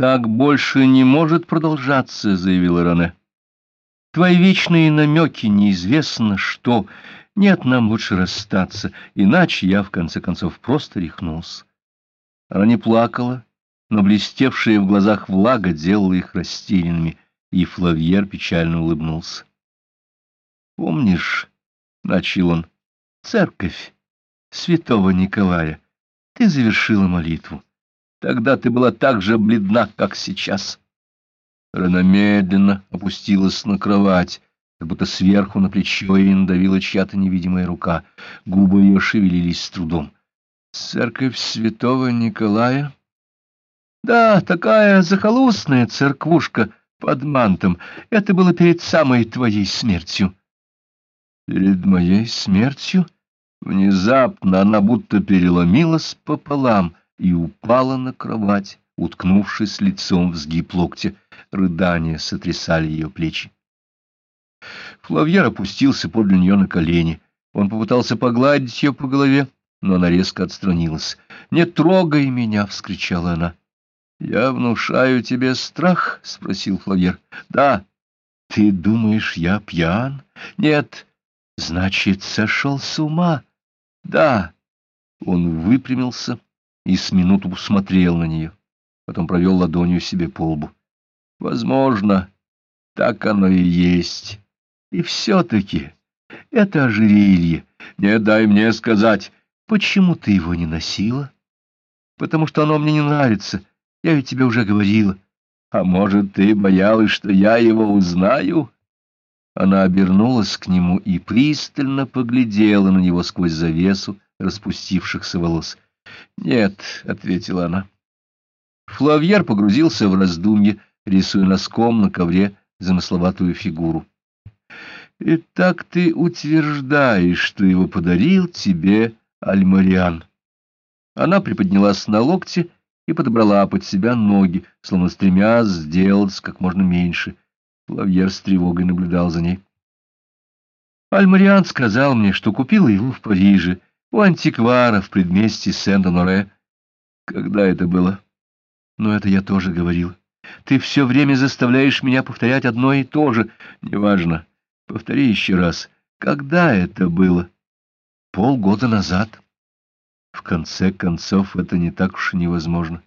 «Так больше не может продолжаться», — заявила Рене. «Твои вечные намеки неизвестно что. Нет, нам лучше расстаться, иначе я, в конце концов, просто рехнулся». Она не плакала, но блестевшая в глазах влага делала их растерянными, и Флавьер печально улыбнулся. «Помнишь, — начал он, — церковь святого Николая, ты завершила молитву. Тогда ты была так же бледна, как сейчас. Рена медленно опустилась на кровать, как будто сверху на плечо ей надавила чья-то невидимая рука. Губы ее шевелились с трудом. «Церковь святого Николая?» «Да, такая захолустная церквушка под мантом. Это было перед самой твоей смертью». «Перед моей смертью?» Внезапно она будто переломилась пополам — и упала на кровать, уткнувшись лицом в сгиб локтя. Рыдания сотрясали ее плечи. Флавьер опустился подле нее на колени. Он попытался погладить ее по голове, но она резко отстранилась. «Не трогай меня!» — вскричала она. «Я внушаю тебе страх?» — спросил Флавьер. «Да». «Ты думаешь, я пьян?» «Нет». «Значит, сошел с ума?» «Да». Он выпрямился и с минуту смотрел на нее, потом провел ладонью себе по лбу. Возможно, так оно и есть. И все-таки это ожерелье. Не дай мне сказать, почему ты его не носила? Потому что оно мне не нравится. Я ведь тебе уже говорила. А может, ты боялась, что я его узнаю? Она обернулась к нему и пристально поглядела на него сквозь завесу распустившихся волос. «Нет», — ответила она. Флавьер погрузился в раздумье, рисуя носком на ковре замысловатую фигуру. «Итак ты утверждаешь, что его подарил тебе Альмариан». Она приподнялась на локте и подобрала под себя ноги, словно стремясь сделать как можно меньше. Флавьер с тревогой наблюдал за ней. Альмариан сказал мне, что купил его в Париже, — у антиквара в предместье Сент-Оноре. Когда это было? Ну, это я тоже говорил. Ты все время заставляешь меня повторять одно и то же. Неважно. Повтори еще раз. Когда это было? Полгода назад. В конце концов, это не так уж и невозможно.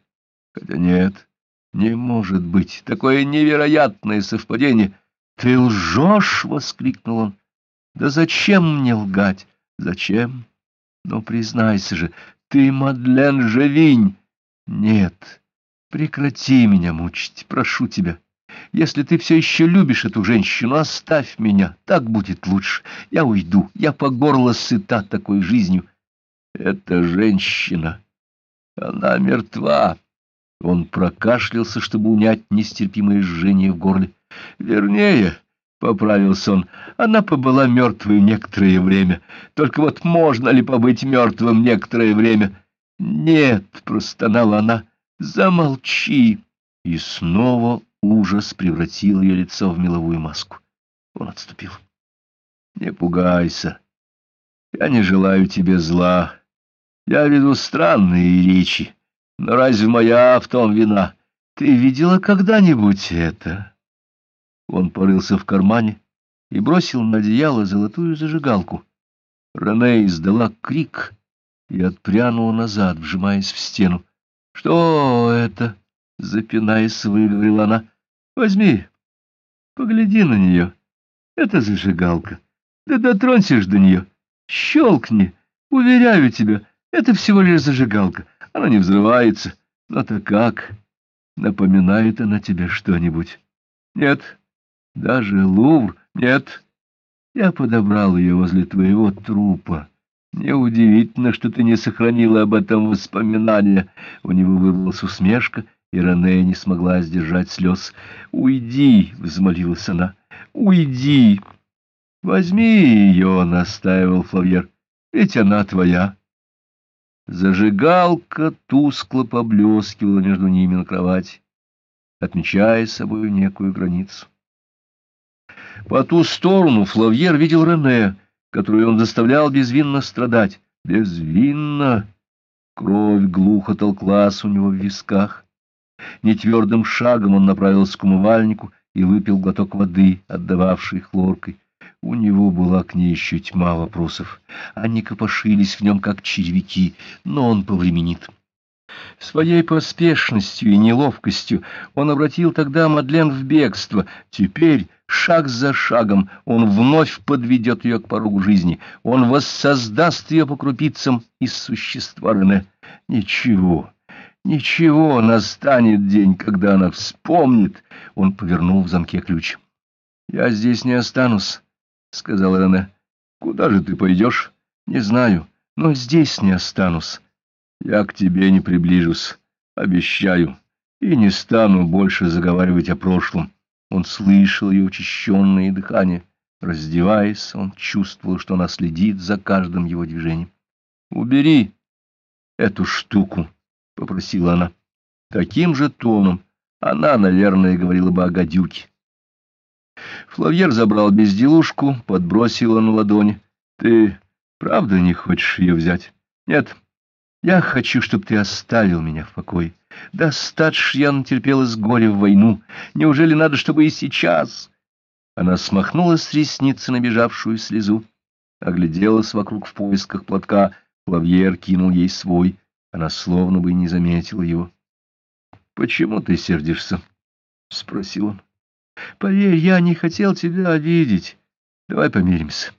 Хотя нет, не может быть. Такое невероятное совпадение. Ты лжешь! — воскликнул он. Да зачем мне лгать? Зачем? Но признайся же, ты Мадлен Живинь. Нет, прекрати меня мучить, прошу тебя. Если ты все еще любишь эту женщину, оставь меня, так будет лучше. Я уйду, я по горло сыта такой жизнью. Эта женщина, она мертва. Он прокашлялся, чтобы унять нестерпимое жжение в горле. Вернее, поправился он. Она побыла мертвой некоторое время. Только вот можно ли побыть мертвым некоторое время? Нет, простонала она. Замолчи. И снова ужас превратил ее лицо в меловую маску. Он отступил. Не пугайся. Я не желаю тебе зла. Я веду странные речи. Но разве моя в том вина? Ты видела когда-нибудь это? Он порылся в кармане и бросил на одеяло золотую зажигалку. Рене издала крик и отпрянула назад, вжимаясь в стену. — Что это? — запинаясь, выговорила она. — Возьми, погляди на нее. Это зажигалка. Да дотронься до нее. Щелкни. Уверяю тебя, это всего лишь зажигалка. Она не взрывается. Но-то как? Напоминает она тебе что-нибудь? Нет, даже Лувр? Нет. Я подобрал ее возле твоего трупа. Неудивительно, что ты не сохранила об этом воспоминания. У него вырвалась усмешка, и Рене не смогла сдержать слез. «Уйди!» — взмолилась она. «Уйди!» «Возьми ее!» — настаивал Флавьер. «Ведь она твоя!» Зажигалка тускло поблескивала между ними на кровати, отмечая собой некую границу. По ту сторону Флавьер видел Рене, которую он заставлял безвинно страдать. Безвинно! Кровь глухо толклась у него в висках. Нетвердым шагом он направился к умывальнику и выпил глоток воды, отдававшей хлоркой. У него была к ней еще тьма вопросов. Они копошились в нем, как червяки, но он повременит. Своей поспешностью и неловкостью он обратил тогда Мадлен в бегство. Теперь, шаг за шагом, он вновь подведет ее к порогу жизни. Он воссоздаст ее по крупицам из существа Рене. Ничего, ничего, настанет день, когда она вспомнит. Он повернул в замке ключ. — Я здесь не останусь, — сказал Рене. — Куда же ты пойдешь? — Не знаю, но здесь не останусь. Я к тебе не приближусь, обещаю, и не стану больше заговаривать о прошлом. Он слышал ее учащенное дыхание. Раздеваясь, он чувствовал, что она следит за каждым его движением. — Убери эту штуку, — попросила она. Таким же тоном она, наверное, говорила бы о гадюке. Флавьер забрал безделушку, подбросил на ладони. — Ты правда не хочешь ее взять? — Нет. — я хочу, чтобы ты оставил меня в покое. Достаточно я натерпелась горя в войну. Неужели надо, чтобы и сейчас? Она смахнула с ресницы набежавшую слезу, огляделась вокруг в поисках платка. Плавьер кинул ей свой. Она словно бы не заметила его. — Почему ты сердишься? — спросил он. — Поверь, я не хотел тебя обидеть. Давай помиримся.